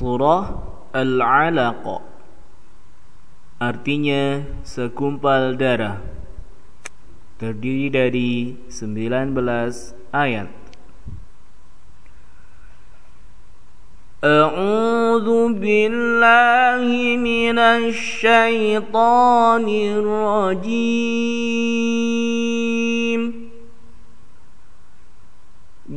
Surah Al-Alaq Artinya sekumpal darah Terdiri dari 19 ayat أعوذ بالله من الشيطان الرجيم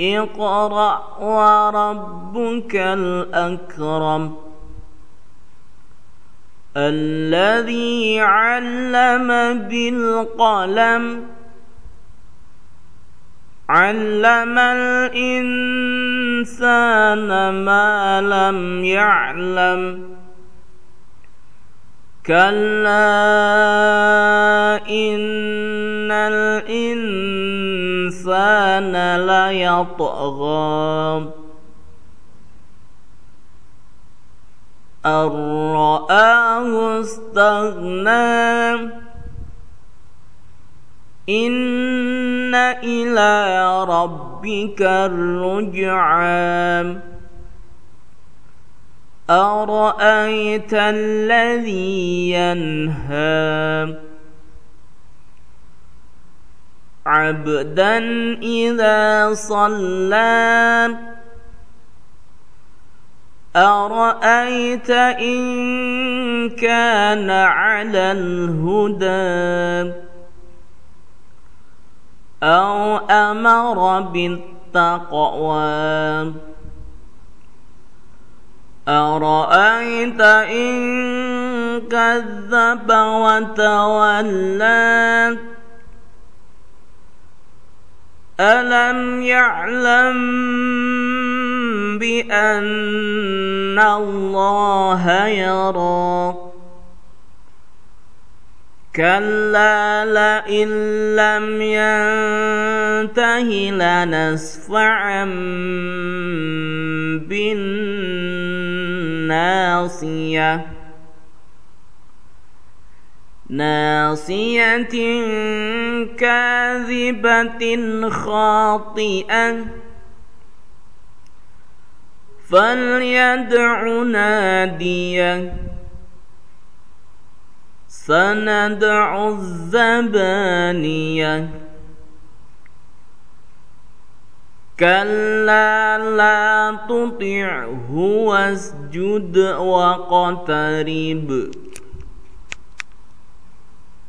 اقرأ وربك الأكرم. الذي علم بالقلم علم الإنسان ما لم يعلم. كلا إن الإنسان ليطغى أن رآه استغنى. إن إلى ربك الرجعى. أرأيت الذي ينهى؟ عبدا إذا صلى. أرأيت إن كان على الهدى؟ أو أمر بالتقوى؟ أرأيت إن كذب وتولى؟ ألم يعلم بأن الله يرى؟ كلا لئن لم ينته لنسفعا بالناصية ناصية كاذبة خاطئة. فليدع ناديه سندع الزبانية. كلا لا تطعه واسجد واقترب